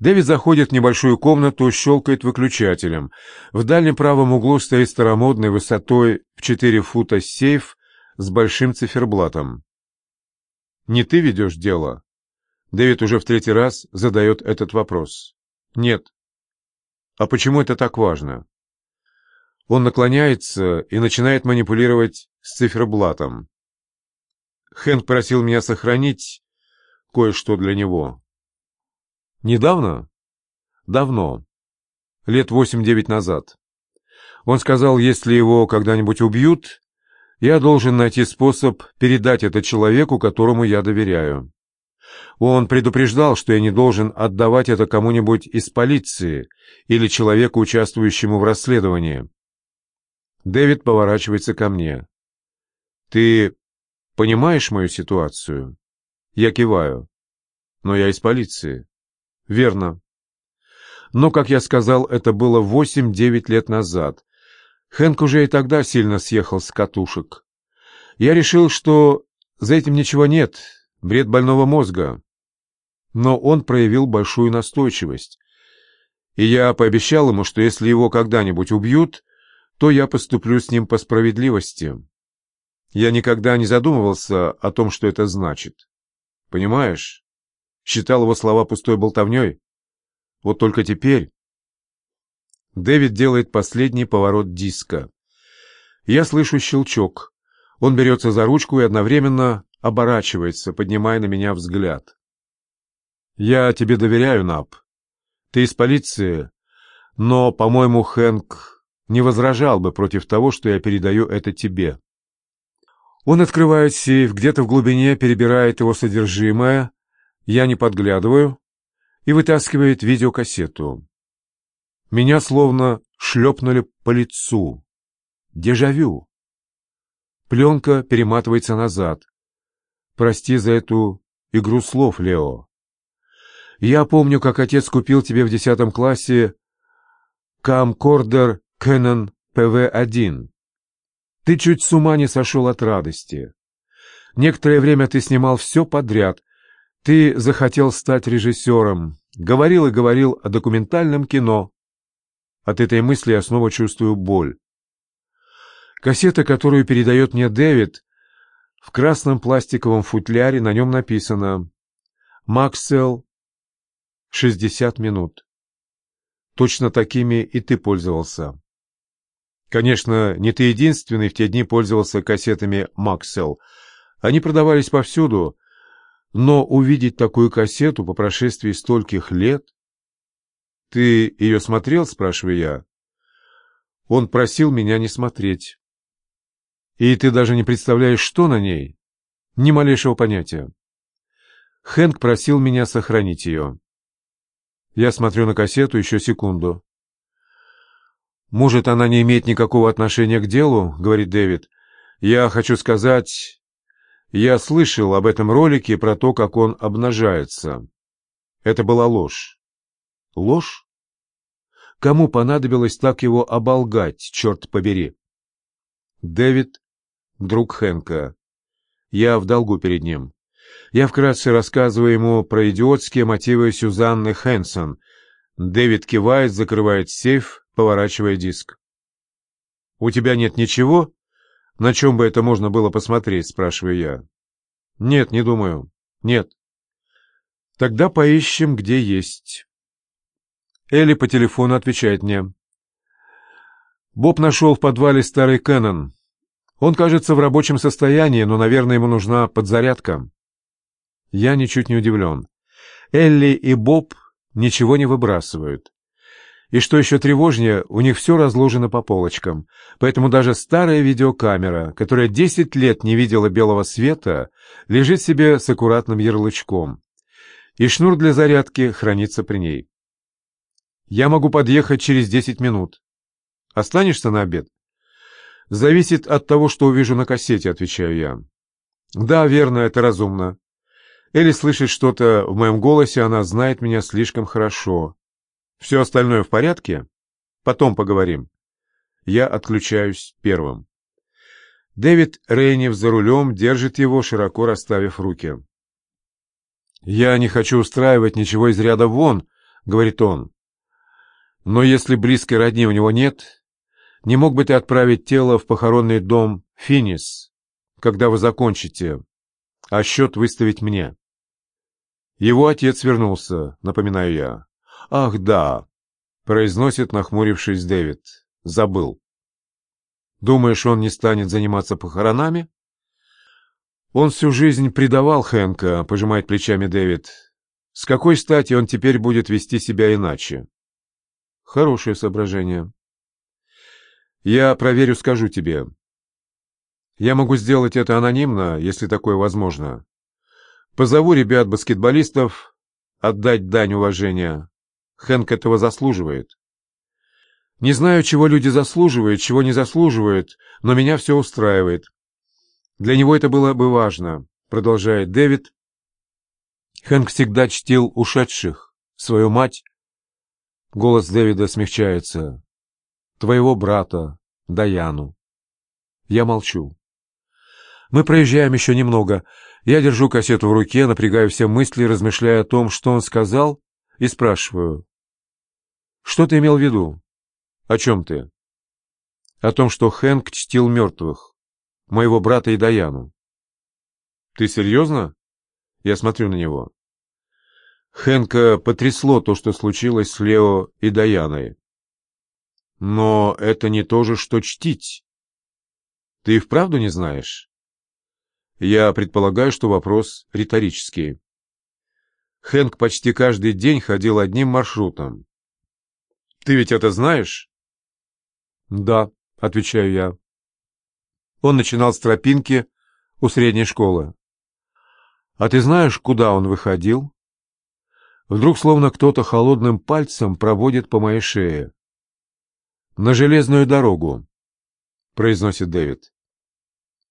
Дэвид заходит в небольшую комнату, щелкает выключателем. В дальнем правом углу стоит старомодный высотой в 4 фута сейф с большим циферблатом. «Не ты ведешь дело?» Дэвид уже в третий раз задает этот вопрос. «Нет». «А почему это так важно?» Он наклоняется и начинает манипулировать с циферблатом. Хэнк просил меня сохранить кое-что для него. Недавно? Давно. Лет восемь-девять назад. Он сказал, если его когда-нибудь убьют, я должен найти способ передать это человеку, которому я доверяю. Он предупреждал, что я не должен отдавать это кому-нибудь из полиции или человеку, участвующему в расследовании. Дэвид поворачивается ко мне. «Ты понимаешь мою ситуацию?» Я киваю. «Но я из полиции». «Верно». Но, как я сказал, это было восемь-девять лет назад. Хэнк уже и тогда сильно съехал с катушек. Я решил, что за этим ничего нет, бред больного мозга. Но он проявил большую настойчивость. И я пообещал ему, что если его когда-нибудь убьют, то я поступлю с ним по справедливости. Я никогда не задумывался о том, что это значит. Понимаешь? Считал его слова пустой болтовней. Вот только теперь... Дэвид делает последний поворот диска. Я слышу щелчок. Он берется за ручку и одновременно оборачивается, поднимая на меня взгляд. «Я тебе доверяю, Нап. Ты из полиции, но, по-моему, Хэнк не возражал бы против того, что я передаю это тебе. Он открывает сейф, где-то в глубине перебирает его содержимое, я не подглядываю, и вытаскивает видеокассету. Меня словно шлепнули по лицу. Дежавю. Пленка перематывается назад. Прости за эту игру слов, Лео. Я помню, как отец купил тебе в десятом классе камкордер Canon PV-1. Ты чуть с ума не сошел от радости. Некоторое время ты снимал все подряд. Ты захотел стать режиссером. Говорил и говорил о документальном кино. От этой мысли я снова чувствую боль. Кассета, которую передает мне Дэвид, в красном пластиковом футляре на нем написано «Максел, 60 минут». Точно такими и ты пользовался. Конечно, не ты единственный в те дни пользовался кассетами «Максел». Они продавались повсюду, но увидеть такую кассету по прошествии стольких лет... «Ты ее смотрел?» — спрашиваю я. Он просил меня не смотреть. «И ты даже не представляешь, что на ней?» «Ни малейшего понятия». Хэнк просил меня сохранить ее. Я смотрю на кассету еще секунду. «Может, она не имеет никакого отношения к делу?» — говорит Дэвид. «Я хочу сказать, я слышал об этом ролике про то, как он обнажается. Это была ложь». «Ложь? Кому понадобилось так его оболгать, черт побери?» Дэвид — друг Хэнка. Я в долгу перед ним. Я вкратце рассказываю ему про идиотские мотивы Сюзанны Хэнсон. Дэвид кивает, закрывает сейф, поворачивая диск. «У тебя нет ничего, на чем бы это можно было посмотреть?» — спрашиваю я. «Нет, не думаю. Нет». «Тогда поищем, где есть». Элли по телефону отвечает мне. Боб нашел в подвале старый Кэнон. Он, кажется, в рабочем состоянии, но, наверное, ему нужна подзарядка. Я ничуть не удивлен. Элли и Боб ничего не выбрасывают. И что еще тревожнее, у них все разложено по полочкам. Поэтому даже старая видеокамера, которая 10 лет не видела белого света, лежит себе с аккуратным ярлычком. И шнур для зарядки хранится при ней. Я могу подъехать через 10 минут. Останешься на обед? Зависит от того, что увижу на кассете, отвечаю я. Да, верно, это разумно. Элли слышит что-то в моем голосе, она знает меня слишком хорошо. Все остальное в порядке? Потом поговорим. Я отключаюсь первым. Дэвид Рейнев за рулем держит его, широко расставив руки. «Я не хочу устраивать ничего из ряда вон», — говорит он. «Но если близкой родни у него нет, не мог бы ты отправить тело в похоронный дом Финис, когда вы закончите, а счет выставить мне?» Его отец вернулся, напоминаю я. «Ах, да», — произносит, нахмурившись Дэвид. «Забыл». «Думаешь, он не станет заниматься похоронами?» «Он всю жизнь предавал Хэнка», — пожимает плечами Дэвид. «С какой стати он теперь будет вести себя иначе?» «Хорошее соображение». «Я проверю, скажу тебе. Я могу сделать это анонимно, если такое возможно. Позову ребят-баскетболистов отдать дань уважения. Хэнк этого заслуживает. Не знаю, чего люди заслуживают, чего не заслуживают, но меня все устраивает. Для него это было бы важно, продолжает Дэвид. Хэнк всегда чтил ушедших, свою мать. Голос Дэвида смягчается. Твоего брата, Даяну. Я молчу. Мы проезжаем еще немного. Я держу кассету в руке, напрягаю все мысли, размышляя о том, что он сказал, и спрашиваю. «Что ты имел в виду? О чем ты?» «О том, что Хэнк чтил мертвых, моего брата и Даяну». «Ты серьезно?» Я смотрю на него. Хэнка потрясло то, что случилось с Лео и Даяной. Но это не то же, что чтить. Ты и вправду не знаешь? Я предполагаю, что вопрос риторический. Хэнк почти каждый день ходил одним маршрутом. Ты ведь это знаешь? Да, отвечаю я. Он начинал с тропинки у средней школы. А ты знаешь, куда он выходил? Вдруг словно кто-то холодным пальцем проводит по моей шее. На железную дорогу, произносит Дэвид.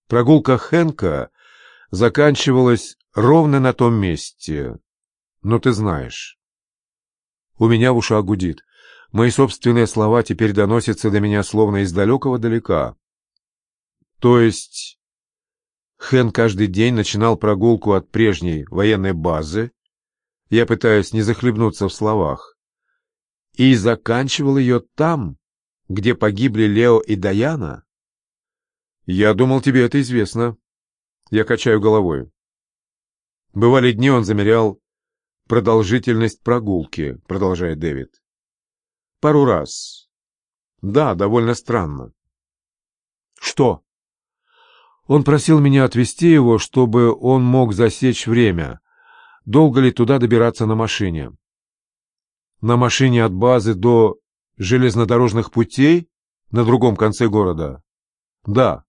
Прогулка Хэнка заканчивалась ровно на том месте. Но ты знаешь. У меня в ушах гудит. Мои собственные слова теперь доносятся до меня словно из далекого далека. То есть Хэн каждый день начинал прогулку от прежней военной базы, я пытаюсь не захлебнуться в словах, и заканчивал ее там, где погибли Лео и Даяна? Я думал, тебе это известно. Я качаю головой. Бывали дни, он замерял продолжительность прогулки, продолжает Дэвид. Пару раз. Да, довольно странно. Что? Он просил меня отвезти его, чтобы он мог засечь время. Долго ли туда добираться на машине? На машине от базы до железнодорожных путей на другом конце города? Да.